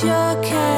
your care.